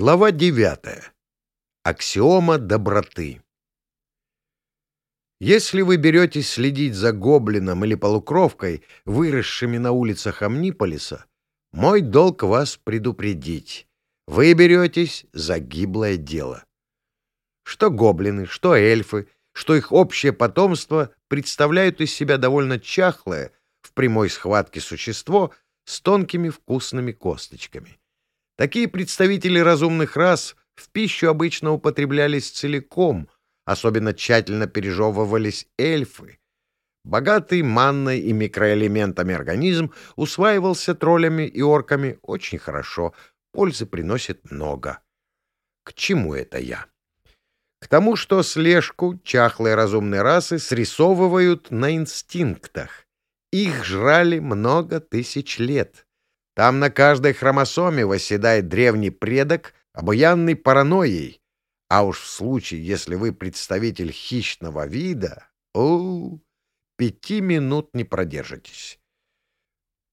Глава девятая. Аксиома доброты. Если вы беретесь следить за гоблином или полукровкой, выросшими на улицах Амниполиса, мой долг вас предупредить. Вы беретесь за гиблое дело. Что гоблины, что эльфы, что их общее потомство представляют из себя довольно чахлое, в прямой схватке существо с тонкими вкусными косточками. Такие представители разумных рас в пищу обычно употреблялись целиком, особенно тщательно пережевывались эльфы. Богатый манной и микроэлементами организм усваивался троллями и орками очень хорошо, пользы приносит много. К чему это я? К тому, что слежку чахлые разумные расы срисовывают на инстинктах. Их жрали много тысяч лет. Там на каждой хромосоме восседает древний предок, обуянный паранойей. А уж в случае, если вы представитель хищного вида, о, пяти минут не продержитесь.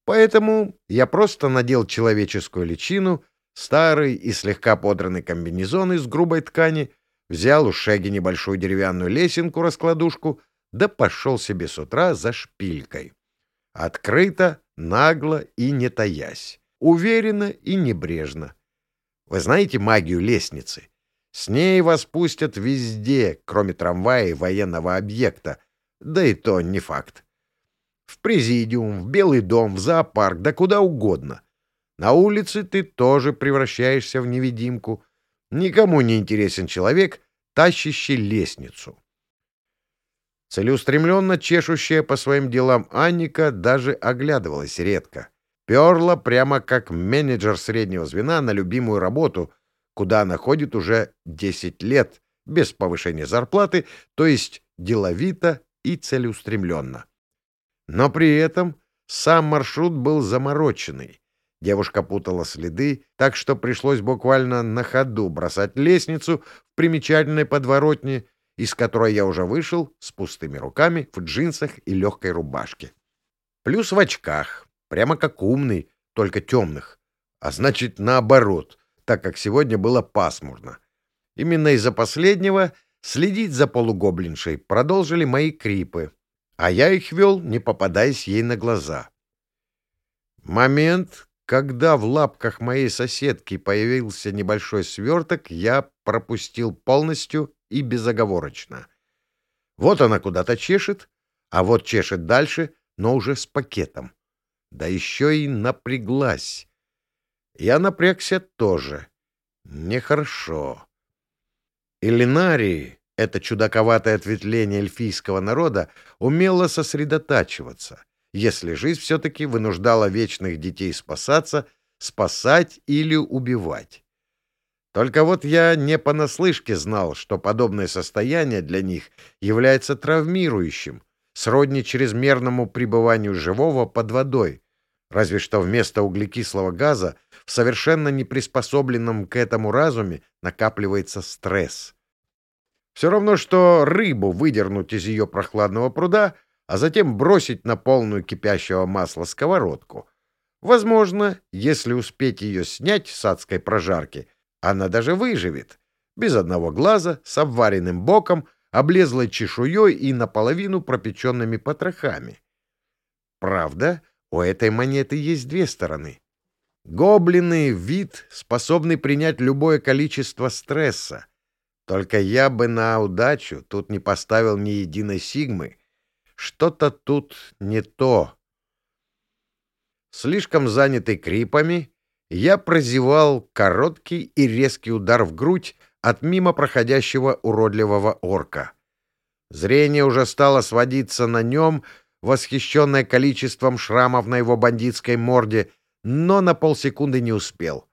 Поэтому я просто надел человеческую личину, старый и слегка подранный комбинезон из грубой ткани, взял у Шеги небольшую деревянную лесенку-раскладушку, да пошел себе с утра за шпилькой. Открыто, нагло и не таясь, уверенно и небрежно. Вы знаете магию лестницы? С ней вас пустят везде, кроме трамвая и военного объекта, да и то не факт. В президиум, в Белый дом, в зоопарк, да куда угодно. На улице ты тоже превращаешься в невидимку. Никому не интересен человек, тащащий лестницу. Целеустремленно чешущая по своим делам Анника даже оглядывалась редко. Перла прямо как менеджер среднего звена на любимую работу, куда она ходит уже 10 лет, без повышения зарплаты, то есть деловито и целеустремленно. Но при этом сам маршрут был замороченный. Девушка путала следы, так что пришлось буквально на ходу бросать лестницу в примечательной подворотне — из которой я уже вышел с пустыми руками, в джинсах и легкой рубашке. Плюс в очках, прямо как умный, только темных. А значит, наоборот, так как сегодня было пасмурно. Именно из-за последнего следить за полугоблиншей продолжили мои крипы, а я их вел, не попадаясь ей на глаза. Момент, когда в лапках моей соседки появился небольшой сверток, я пропустил полностью и безоговорочно. Вот она куда-то чешет, а вот чешет дальше, но уже с пакетом. Да еще и напряглась. Я напрягся тоже. Нехорошо. Иллинарии, это чудаковатое ответвление эльфийского народа, умело сосредотачиваться, если жизнь все-таки вынуждала вечных детей спасаться, спасать или убивать. Только вот я не понаслышке знал, что подобное состояние для них является травмирующим, сродни чрезмерному пребыванию живого под водой, разве что вместо углекислого газа в совершенно неприспособленном к этому разуме накапливается стресс. Все равно, что рыбу выдернуть из ее прохладного пруда, а затем бросить на полную кипящего масла сковородку. Возможно, если успеть ее снять с адской прожарки — она даже выживет. Без одного глаза, с обваренным боком, облезлой чешуей и наполовину пропеченными потрохами. Правда, у этой монеты есть две стороны. Гоблины — вид, способный принять любое количество стресса. Только я бы на удачу тут не поставил ни единой сигмы. Что-то тут не то. Слишком занятый крипами, я прозевал короткий и резкий удар в грудь от мимо проходящего уродливого орка. Зрение уже стало сводиться на нем, восхищенное количеством шрамов на его бандитской морде, но на полсекунды не успел.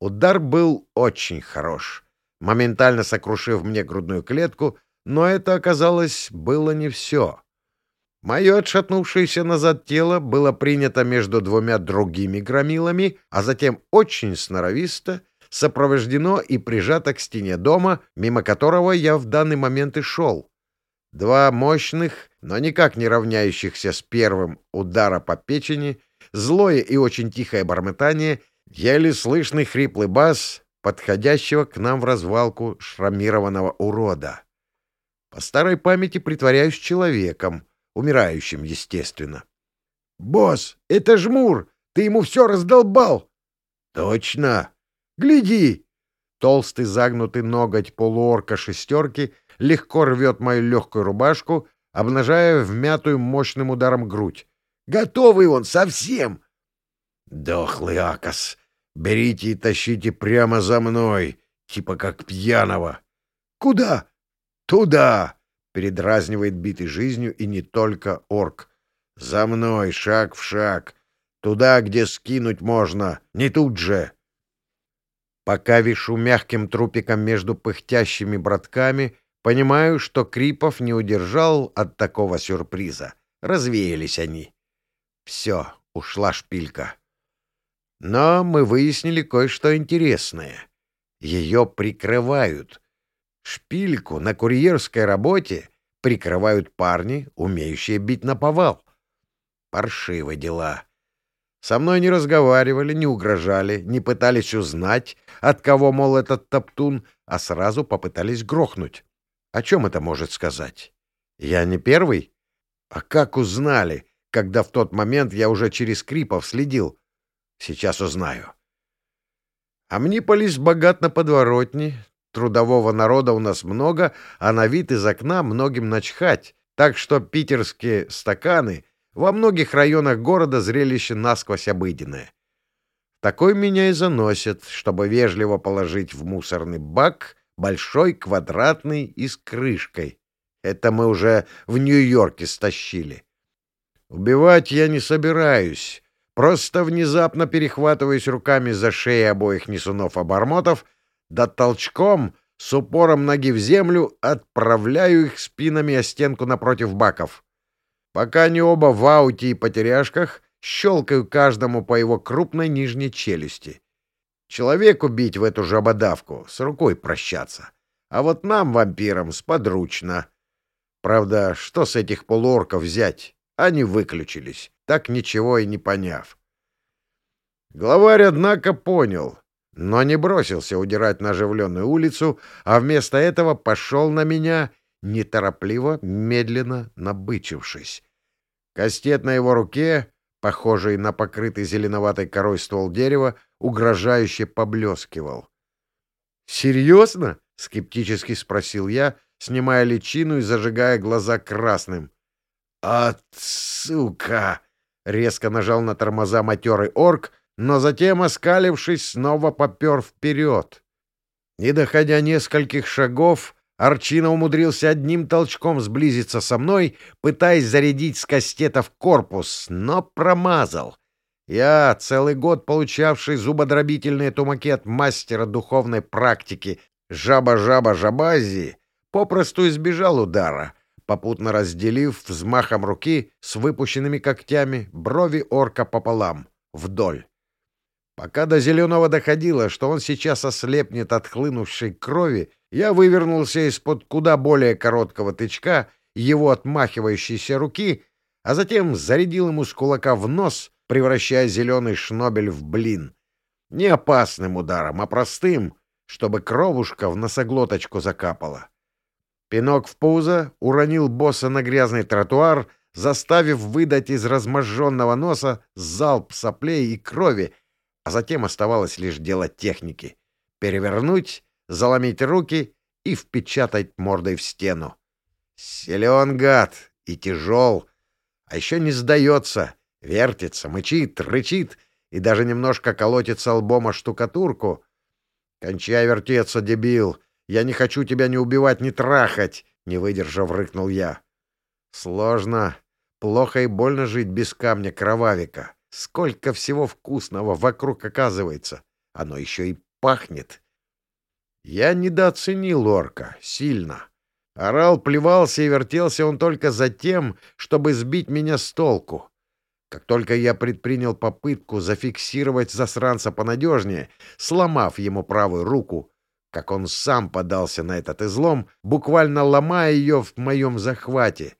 Удар был очень хорош, моментально сокрушив мне грудную клетку, но это оказалось было не все. Мое отшатнувшееся назад тело было принято между двумя другими громилами, а затем очень сноровисто сопровождено и прижато к стене дома, мимо которого я в данный момент и шел. Два мощных, но никак не равняющихся с первым удара по печени, злое и очень тихое бормотание, еле слышный хриплый бас, подходящего к нам в развалку шрамированного урода. По старой памяти притворяюсь человеком, умирающим, естественно. — Босс, это жмур! Ты ему все раздолбал! — Точно! Гляди! Толстый загнутый ноготь полуорка шестерки легко рвет мою легкую рубашку, обнажая вмятую мощным ударом грудь. Готовый он совсем! Дохлый Акас! Берите и тащите прямо за мной, типа как пьяного. Куда? Туда! Передразнивает битый жизнью и не только орк. За мной, шаг в шаг. Туда, где скинуть можно, не тут же. Пока вишу мягким трупиком между пыхтящими братками, понимаю, что Крипов не удержал от такого сюрприза. Развеялись они. Все, ушла шпилька. Но мы выяснили кое-что интересное. Ее прикрывают. Шпильку на курьерской работе прикрывают парни, умеющие бить на повал. Паршивые дела. Со мной не разговаривали, не угрожали, не пытались узнать, от кого, мол, этот топтун, а сразу попытались грохнуть. О чем это может сказать? Я не первый? А как узнали, когда в тот момент я уже через Крипов следил? Сейчас узнаю. А мне полис богат на подворотни. Трудового народа у нас много, а на вид из окна многим начхать. Так что питерские стаканы во многих районах города зрелище насквозь обыденное. Такой меня и заносит, чтобы вежливо положить в мусорный бак большой квадратный и с крышкой. Это мы уже в Нью-Йорке стащили. Убивать я не собираюсь. Просто внезапно перехватываюсь руками за шеи обоих несунов-обормотов, да толчком с упором ноги в землю отправляю их спинами о стенку напротив баков. Пока они оба в ауте и потеряшках, щелкаю каждому по его крупной нижней челюсти. Человеку бить в эту жабодавку, с рукой прощаться. А вот нам, вампирам, сподручно. Правда, что с этих полуорков взять? Они выключились так ничего и не поняв. Главарь, однако, понял, но не бросился удирать на оживленную улицу, а вместо этого пошел на меня, неторопливо, медленно набычившись. Кастет на его руке, похожий на покрытый зеленоватой корой ствол дерева, угрожающе поблескивал. «Серьезно?» — скептически спросил я, снимая личину и зажигая глаза красным. «От сука!» Резко нажал на тормоза матерый орк, но затем, оскалившись, снова попер вперед. Не доходя нескольких шагов, Арчина умудрился одним толчком сблизиться со мной, пытаясь зарядить с кастета в корпус, но промазал. Я, целый год получавший зубодробительные тумаки от мастера духовной практики Жаба-Жаба-Жабази, попросту избежал удара, попутно разделив взмахом руки с выпущенными когтями брови орка пополам, вдоль. Пока до Зеленого доходило, что он сейчас ослепнет от хлынувшей крови, я вывернулся из-под куда более короткого тычка его отмахивающейся руки, а затем зарядил ему с кулака в нос, превращая зеленый шнобель в блин. Не опасным ударом, а простым, чтобы кровушка в носоглоточку закапала. Пинок в пузо уронил босса на грязный тротуар, заставив выдать из разможженного носа залп соплей и крови, а затем оставалось лишь дело техники — перевернуть, заломить руки и впечатать мордой в стену. Силен гад и тяжел, а еще не сдается, вертится, мычит, рычит и даже немножко колотится лбом о штукатурку. «Кончай вертеться, дебил!» Я не хочу тебя ни убивать, ни трахать!» — не выдержав, рыкнул я. «Сложно. Плохо и больно жить без камня кровавика. Сколько всего вкусного вокруг оказывается. Оно еще и пахнет». Я недооценил орка. Сильно. Орал, плевался и вертелся он только за тем, чтобы сбить меня с толку. Как только я предпринял попытку зафиксировать засранца понадежнее, сломав ему правую руку, как он сам подался на этот излом, буквально ломая ее в моем захвате,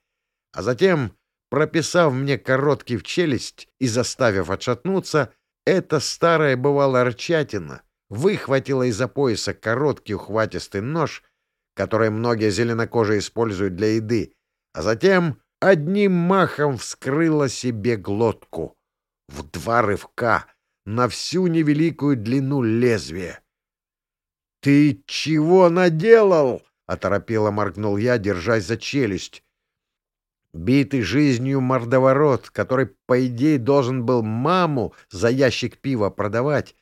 а затем, прописав мне короткий в челюсть и заставив отшатнуться, эта старая бывала рчатина выхватила из-за пояса короткий ухватистый нож, который многие зеленокожие используют для еды, а затем одним махом вскрыла себе глотку. В два рывка на всю невеликую длину лезвия. — Ты чего наделал? — оторопело моргнул я, держась за челюсть. Битый жизнью мордоворот, который, по идее, должен был маму за ящик пива продавать,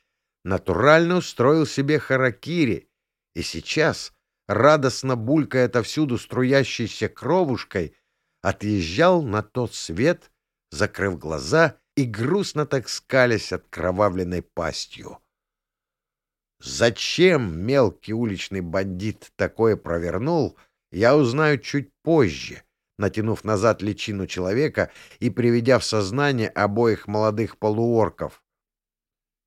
натурально устроил себе харакири, и сейчас, радостно булькая отовсюду струящейся кровушкой, отъезжал на тот свет, закрыв глаза и грустно так скалясь откровавленной пастью. Зачем мелкий уличный бандит такое провернул, я узнаю чуть позже, натянув назад личину человека и приведя в сознание обоих молодых полуорков.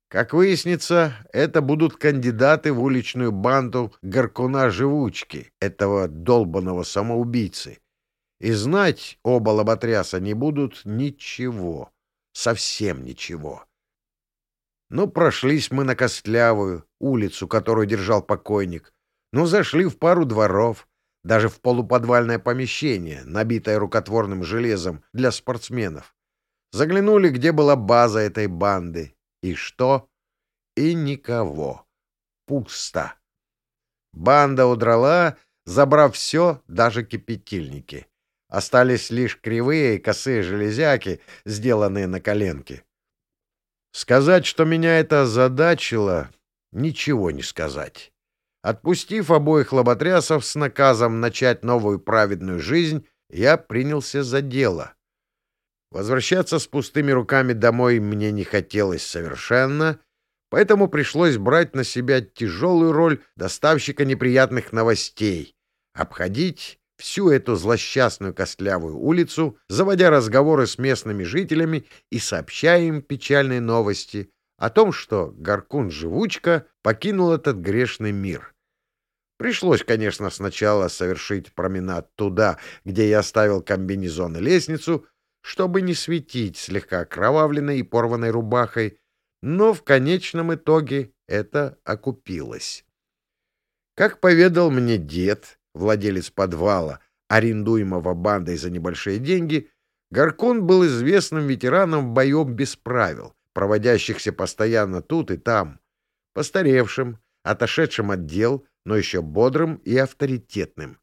Как выяснится, это будут кандидаты в уличную банду Горкуна-живучки, этого долбанного самоубийцы. И знать оба лоботряса не будут ничего, совсем ничего. Ну, прошлись мы на Костлявую, улицу, которую держал покойник. Ну, зашли в пару дворов, даже в полуподвальное помещение, набитое рукотворным железом для спортсменов. Заглянули, где была база этой банды. И что? И никого. Пусто. Банда удрала, забрав все, даже кипятильники. Остались лишь кривые и косые железяки, сделанные на коленке. Сказать, что меня это озадачило, ничего не сказать. Отпустив обоих лоботрясов с наказом начать новую праведную жизнь, я принялся за дело. Возвращаться с пустыми руками домой мне не хотелось совершенно, поэтому пришлось брать на себя тяжелую роль доставщика неприятных новостей, обходить всю эту злосчастную костлявую улицу, заводя разговоры с местными жителями и сообщая им печальные новости о том, что Горкун-живучка покинул этот грешный мир. Пришлось, конечно, сначала совершить променад туда, где я оставил комбинезон и лестницу, чтобы не светить слегка окровавленной и порванной рубахой, но в конечном итоге это окупилось. Как поведал мне дед, владелец подвала, арендуемого бандой за небольшие деньги, Гаркун был известным ветераном боев без правил, проводящихся постоянно тут и там, постаревшим, отошедшим от дел, но еще бодрым и авторитетным.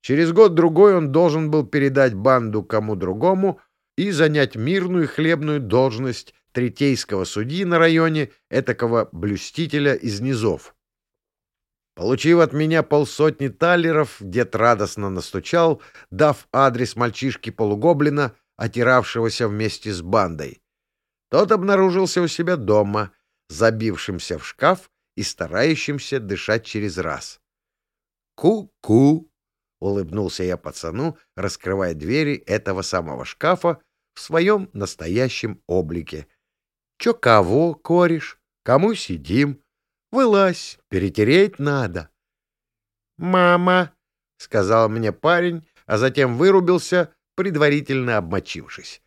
Через год-другой он должен был передать банду кому другому и занять мирную хлебную должность третейского судьи на районе, этакого блюстителя из низов. Получив от меня полсотни талеров, дед радостно настучал, дав адрес мальчишки-полугоблина, отиравшегося вместе с бандой. Тот обнаружился у себя дома, забившимся в шкаф и старающимся дышать через раз. «Ку-ку!» — улыбнулся я пацану, раскрывая двери этого самого шкафа в своем настоящем облике. «Чё кого, кореш? Кому сидим?» Вылазь, перетереть надо. «Мама!» — сказал мне парень, а затем вырубился, предварительно обмочившись.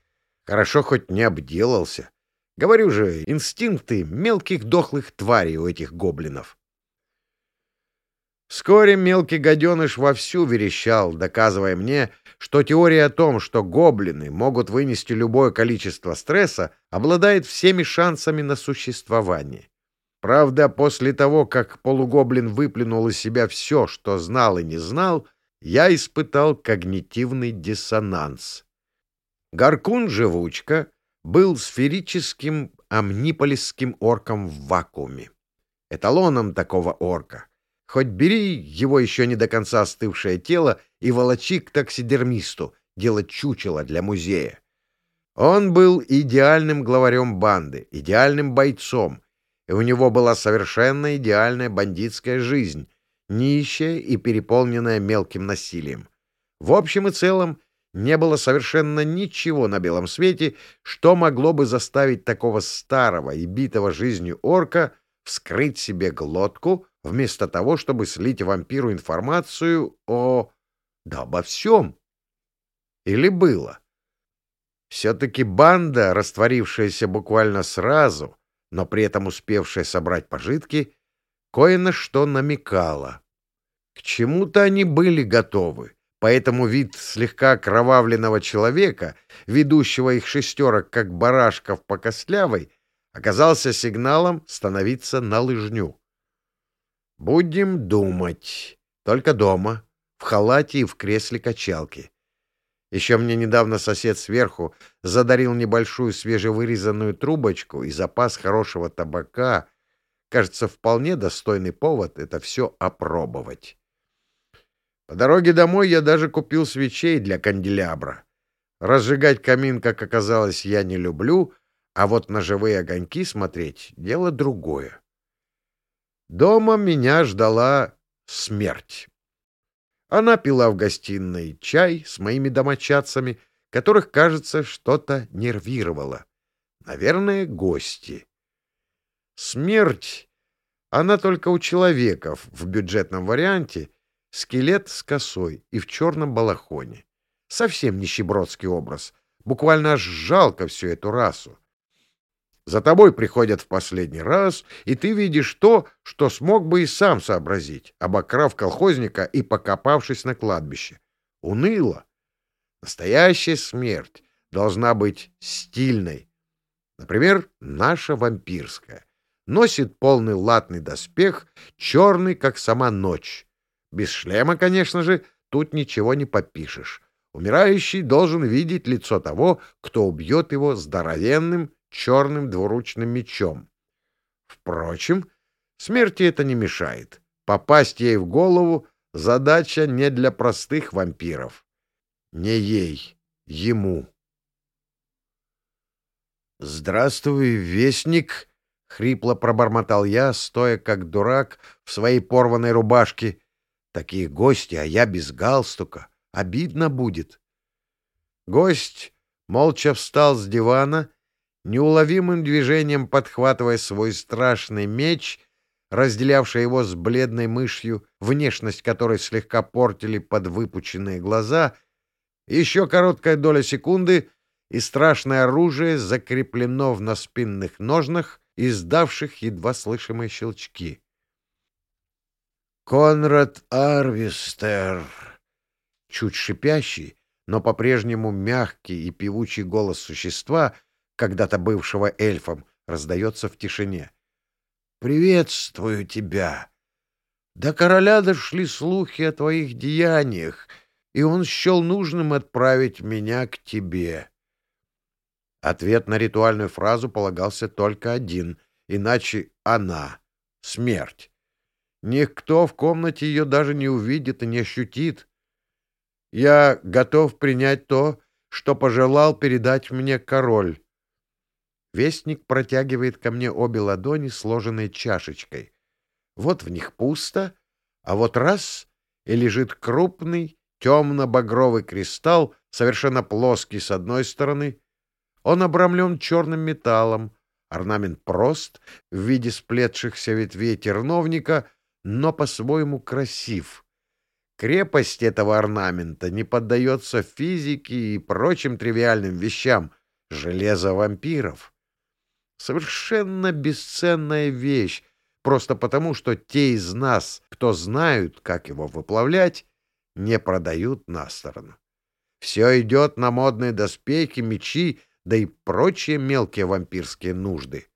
Хорошо хоть не обделался. Говорю же, инстинкты мелких дохлых тварей у этих гоблинов. Вскоре мелкий гаденыш вовсю верещал, доказывая мне, что теория о том, что гоблины могут вынести любое количество стресса, обладает всеми шансами на существование. Правда, после того, как полугоблин выплюнул из себя все, что знал и не знал, я испытал когнитивный диссонанс. Гаркун-живучка был сферическим амниполисским орком в вакууме. Эталоном такого орка. Хоть бери его еще не до конца остывшее тело и волочи к таксидермисту, делать чучело для музея. Он был идеальным главарем банды, идеальным бойцом, и у него была совершенно идеальная бандитская жизнь, нищая и переполненная мелким насилием. В общем и целом, не было совершенно ничего на белом свете, что могло бы заставить такого старого и битого жизнью орка вскрыть себе глотку, вместо того, чтобы слить вампиру информацию о... да обо всем. Или было. Все-таки банда, растворившаяся буквально сразу, но при этом успевшая собрать пожитки, кое на что намекало. К чему-то они были готовы, поэтому вид слегка кровавленного человека, ведущего их шестерок как барашков по костлявой, оказался сигналом становиться на лыжню. «Будем думать. Только дома, в халате и в кресле качалки. Еще мне недавно сосед сверху задарил небольшую свежевырезанную трубочку и запас хорошего табака. Кажется, вполне достойный повод это все опробовать. По дороге домой я даже купил свечей для канделябра. Разжигать камин, как оказалось, я не люблю, а вот на живые огоньки смотреть — дело другое. Дома меня ждала смерть. Она пила в гостиной чай с моими домочадцами, которых, кажется, что-то нервировало. Наверное, гости. Смерть, она только у человеков в бюджетном варианте, скелет с косой и в черном балахоне. Совсем нищебродский образ. Буквально аж жалко всю эту расу. За тобой приходят в последний раз, и ты видишь то, что смог бы и сам сообразить, обокрав колхозника и покопавшись на кладбище. Уныло. Настоящая смерть должна быть стильной. Например, наша вампирская. Носит полный латный доспех, черный, как сама ночь. Без шлема, конечно же, тут ничего не попишешь. Умирающий должен видеть лицо того, кто убьет его здоровенным черным двуручным мечом. Впрочем, смерти это не мешает. Попасть ей в голову — задача не для простых вампиров. Не ей, ему. «Здравствуй, вестник!» — хрипло пробормотал я, стоя как дурак в своей порванной рубашке. «Такие гости, а я без галстука. Обидно будет». Гость молча встал с дивана неуловимым движением подхватывая свой страшный меч, разделявший его с бледной мышью, внешность которой слегка портили под выпученные глаза, еще короткая доля секунды, и страшное оружие закреплено в наспинных ножнах, издавших едва слышимые щелчки. «Конрад Арвистер!» Чуть шипящий, но по-прежнему мягкий и певучий голос существа — когда-то бывшего эльфом, раздается в тишине. «Приветствую тебя! До короля дошли слухи о твоих деяниях, и он счел нужным отправить меня к тебе». Ответ на ритуальную фразу полагался только один, иначе она — смерть. Никто в комнате ее даже не увидит и не ощутит. Я готов принять то, что пожелал передать мне король. Вестник протягивает ко мне обе ладони, сложенные чашечкой. Вот в них пусто, а вот раз — и лежит крупный темно-багровый кристалл, совершенно плоский с одной стороны. Он обрамлен черным металлом, орнамент прост, в виде сплетшихся ветвей терновника, но по-своему красив. Крепость этого орнамента не поддается физике и прочим тривиальным вещам — железо вампиров. Совершенно бесценная вещь, просто потому, что те из нас, кто знают, как его выплавлять, не продают на сторону. Все идет на модные доспехи, мечи, да и прочие мелкие вампирские нужды.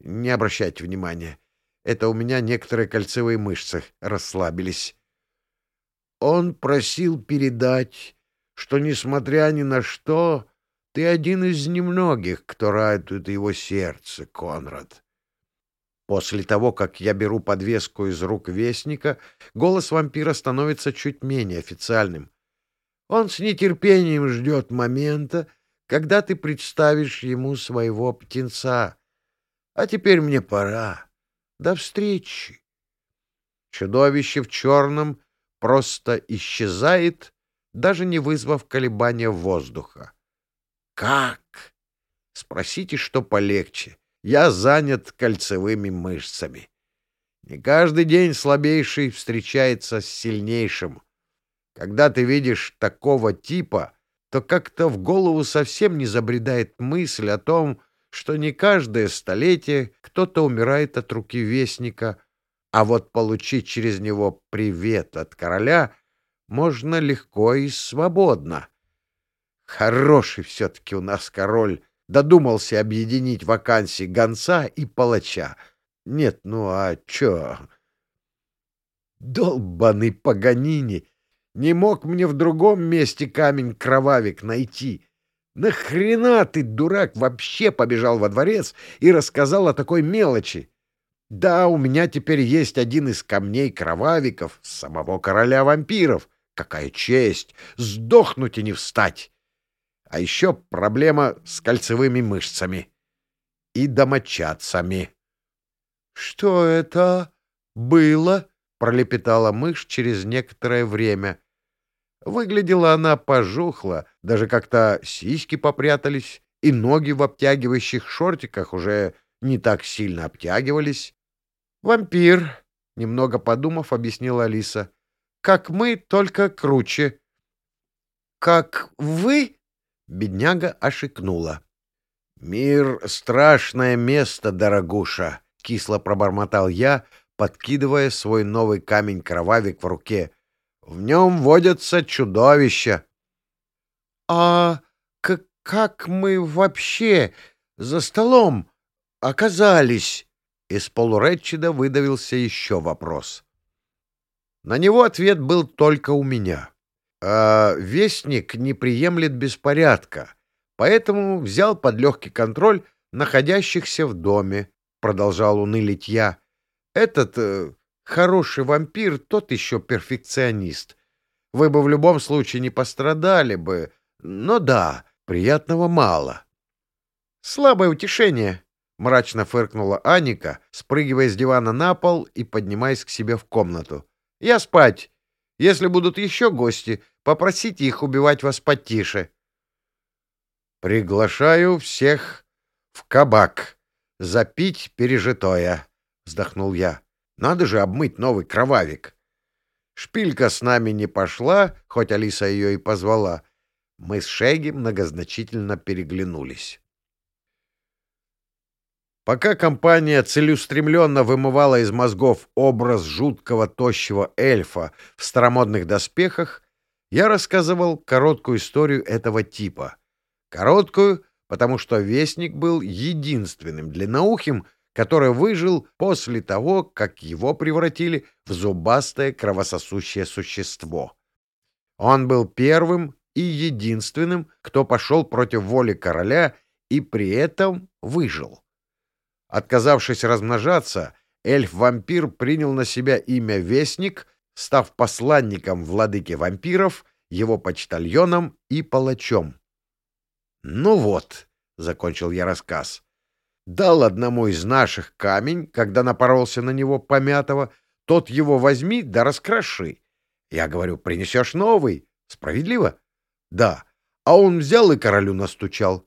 Не обращайте внимания. Это у меня некоторые кольцевые мышцы расслабились. Он просил передать, что, несмотря ни на что, ты один из немногих, кто радует его сердце, Конрад. После того, как я беру подвеску из рук Вестника, голос вампира становится чуть менее официальным. Он с нетерпением ждет момента, когда ты представишь ему своего птенца. А теперь мне пора. До встречи. Чудовище в черном просто исчезает, даже не вызвав колебания воздуха. Как? Спросите, что полегче. Я занят кольцевыми мышцами. Не каждый день слабейший встречается с сильнейшим. Когда ты видишь такого типа, то как-то в голову совсем не забредает мысль о том, что не каждое столетие кто-то умирает от руки вестника, А вот получить через него привет от короля можно легко и свободно. Хороший все-таки у нас король додумался объединить вакансии гонца и палача. Нет, ну а чё? Долбаный Паганини! Не мог мне в другом месте камень-кровавик найти. Нахрена ты, дурак, вообще побежал во дворец и рассказал о такой мелочи? Да, у меня теперь есть один из камней-кровавиков, самого короля вампиров. Какая честь! Сдохнуть и не встать! А еще проблема с кольцевыми мышцами и домочадцами. — Что это было? — пролепетала мышь через некоторое время. Выглядела она пожухла, даже как-то сиськи попрятались, и ноги в обтягивающих шортиках уже не так сильно обтягивались. «Вампир», — немного подумав, объяснила Алиса, — «как мы, только круче». «Как вы?» — бедняга ошикнула. «Мир — страшное место, дорогуша», — кисло пробормотал я, подкидывая свой новый камень-кровавик в руке. «В нем водятся чудовища». «А как мы вообще за столом оказались?» Из полуречида выдавился еще вопрос. На него ответ был только у меня. А вестник не приемлет беспорядка, поэтому взял под легкий контроль находящихся в доме, продолжал унылить я. Этот э, хороший вампир, тот еще перфекционист. Вы бы в любом случае не пострадали бы, но да, приятного мало. Слабое утешение, — мрачно фыркнула Аника, спрыгивая с дивана на пол и поднимаясь к себе в комнату. — Я спать. Если будут еще гости, попросите их убивать вас потише. — Приглашаю всех в кабак. Запить пережитое, — вздохнул я. — Надо же обмыть новый кровавик. Шпилька с нами не пошла, хоть Алиса ее и позвала. Мы с Шеги многозначительно переглянулись. Пока компания целеустремленно вымывала из мозгов образ жуткого тощего эльфа в старомодных доспехах, я рассказывал короткую историю этого типа. Короткую, потому что Вестник был единственным длинноухим, который выжил после того, как его превратили в зубастое кровососущее существо. Он был первым и единственным, кто пошел против воли короля и при этом выжил. Отказавшись размножаться, эльф-вампир принял на себя имя Вестник, став посланником владыки вампиров, его почтальоном и палачом. «Ну вот», — закончил я рассказ, — дал одному из наших камень, когда напоролся на него помятого, тот его возьми да раскроши. Я говорю, принесешь новый. Справедливо? Да. А он взял и королю настучал.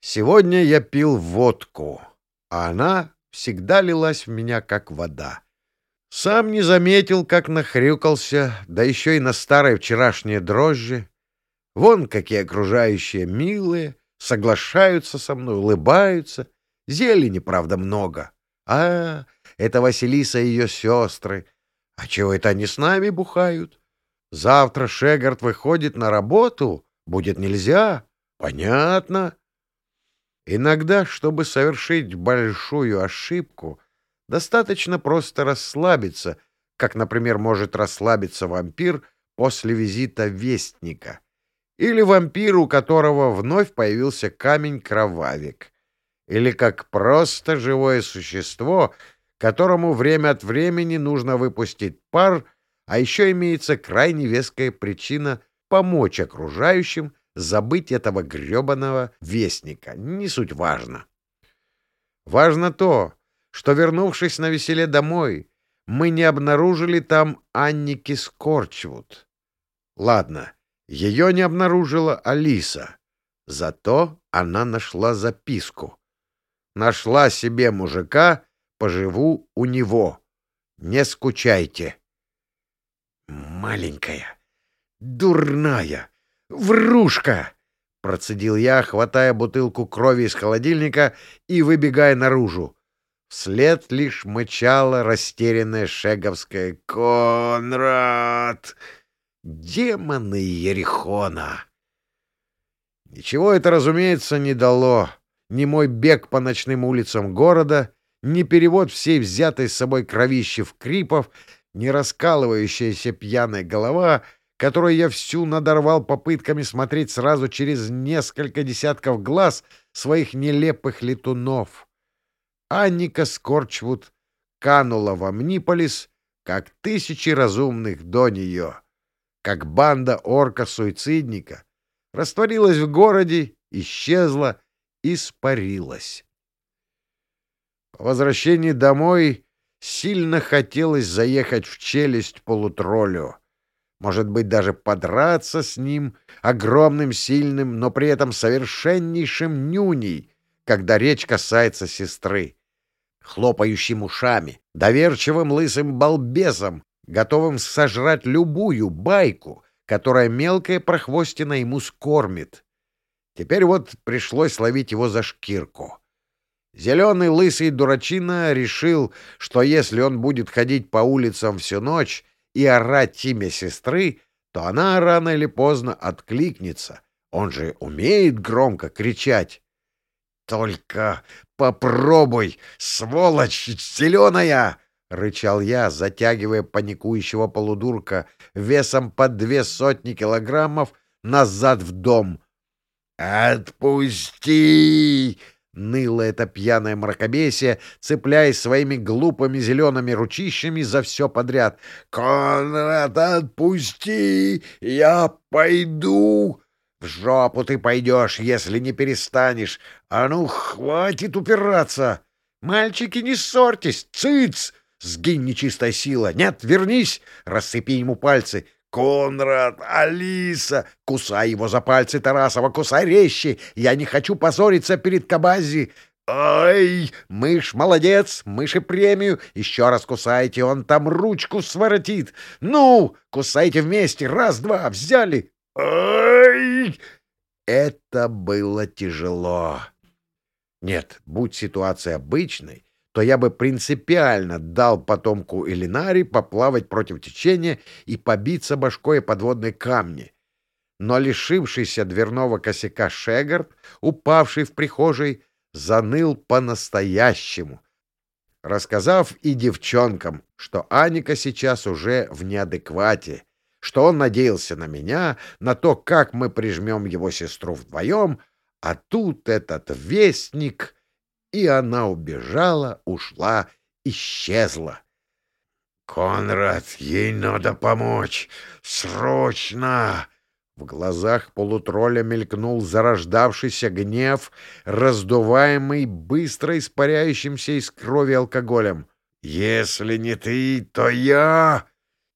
Сегодня я пил водку, а она всегда лилась в меня, как вода. Сам не заметил, как нахрюкался, да еще и на старые вчерашние дрожжи. Вон какие окружающие милые, соглашаются со мной, улыбаются. Зелени, правда, много. А, это Василиса и ее сестры. А чего это они с нами бухают? Завтра Шегард выходит на работу, будет нельзя. Понятно. Иногда, чтобы совершить большую ошибку, достаточно просто расслабиться, как, например, может расслабиться вампир после визита Вестника, или вампир, у которого вновь появился камень-кровавик, или как просто живое существо, которому время от времени нужно выпустить пар, а еще имеется крайне веская причина помочь окружающим забыть этого гребаного вестника. Не суть важно. Важно то, что, вернувшись на веселе домой, мы не обнаружили там Анники Скорчвуд. Ладно, ее не обнаружила Алиса. Зато она нашла записку. Нашла себе мужика, поживу у него. Не скучайте. Маленькая, дурная, «Врушка!» — процедил я, хватая бутылку крови из холодильника и выбегая наружу. Вслед лишь мычала растерянная шеговская «Конрад!» Демоны Ерехона! Ничего это, разумеется, не дало. Ни мой бег по ночным улицам города, ни перевод всей взятой с собой кровищи в крипов, ни раскалывающаяся пьяная голова, которую я всю надорвал попытками смотреть сразу через несколько десятков глаз своих нелепых летунов. Анника Скорчвуд канула в Амниполис, как тысячи разумных до нее, как банда орка-суицидника, растворилась в городе, исчезла, испарилась. По возвращении домой сильно хотелось заехать в челюсть полутроллю. Может быть, даже подраться с ним, огромным, сильным, но при этом совершеннейшим нюней, когда речь касается сестры. Хлопающим ушами, доверчивым лысым балбесом, готовым сожрать любую байку, которая мелкая прохвостина ему скормит. Теперь вот пришлось ловить его за шкирку. Зеленый лысый дурачина решил, что если он будет ходить по улицам всю ночь и орать имя сестры, то она рано или поздно откликнется. Он же умеет громко кричать. «Только попробуй, сволочь зеленая!» — рычал я, затягивая паникующего полудурка весом под две сотни килограммов назад в дом. «Отпусти!» — ныло это пьяное мракобесие, цепляясь своими глупыми зелеными ручищами за все подряд. «Конрад, отпусти! Я пойду!» «В жопу ты пойдешь, если не перестанешь! А ну, хватит упираться! Мальчики, не ссорьтесь! Цыц!» Сгинь, нечистая сила! Нет, вернись! Рассыпи ему пальцы! Конрад! Алиса! Кусай его за пальцы, Тарасова! Кусай резче! Я не хочу позориться перед Кабази! «Ай! Мышь молодец! Мыши премию! Еще раз кусайте, он там ручку своротит! Ну, кусайте вместе! Раз-два! Взяли! Ай!» Это было тяжело. Нет, будь ситуация обычной, то я бы принципиально дал потомку Элинари поплавать против течения и побиться башкой о подводные камни. Но лишившийся дверного косяка Шегард, упавший в прихожей, заныл по-настоящему, рассказав и девчонкам, что Аника сейчас уже в неадеквате, что он надеялся на меня, на то, как мы прижмем его сестру вдвоем, а тут этот вестник и она убежала, ушла, исчезла. «Конрад, ей надо помочь! Срочно!» В глазах полутролля мелькнул зарождавшийся гнев, раздуваемый быстро испаряющимся из крови алкоголем. «Если не ты, то я...»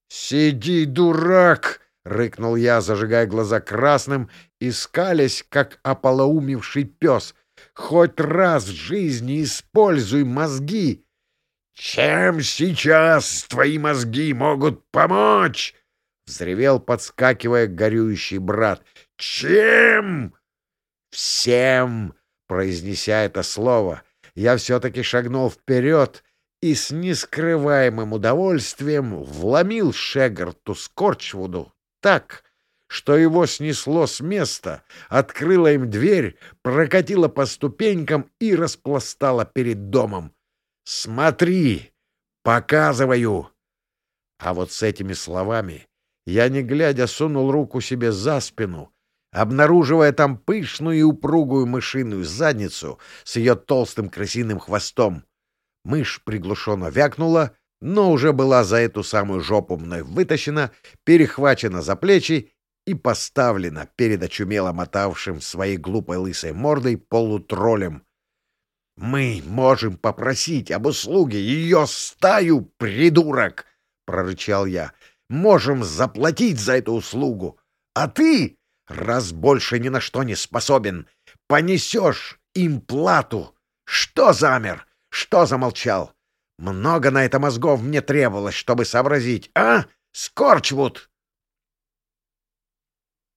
«Сиди, дурак!» — рыкнул я, зажигая глаза красным и скалясь, как ополоумевший пес. Хоть раз в жизни используй мозги. Чем сейчас твои мозги могут помочь? Взревел, подскакивая горюющий брат. Чем? Всем, произнеся это слово, я все-таки шагнул вперед и с нескрываемым удовольствием вломил Шегарту Скорчвуду так, что его снесло с места, открыла им дверь, прокатила по ступенькам и распластала перед домом. «Смотри! Показываю!» А вот с этими словами я, не глядя, сунул руку себе за спину, обнаруживая там пышную и упругую мышиную задницу с ее толстым крысиным хвостом. Мышь приглушенно вякнула, но уже была за эту самую жопу мной вытащена, перехвачена за плечи и поставлена перед очумело мотавшим своей глупой лысой мордой полутролем. «Мы можем попросить об услуге ее стаю, придурок!» — прорычал я. «Можем заплатить за эту услугу, а ты, раз больше ни на что не способен, понесешь им плату. Что замер? Что замолчал? Много на это мозгов мне требовалось, чтобы сообразить, а, Скорчвуд?»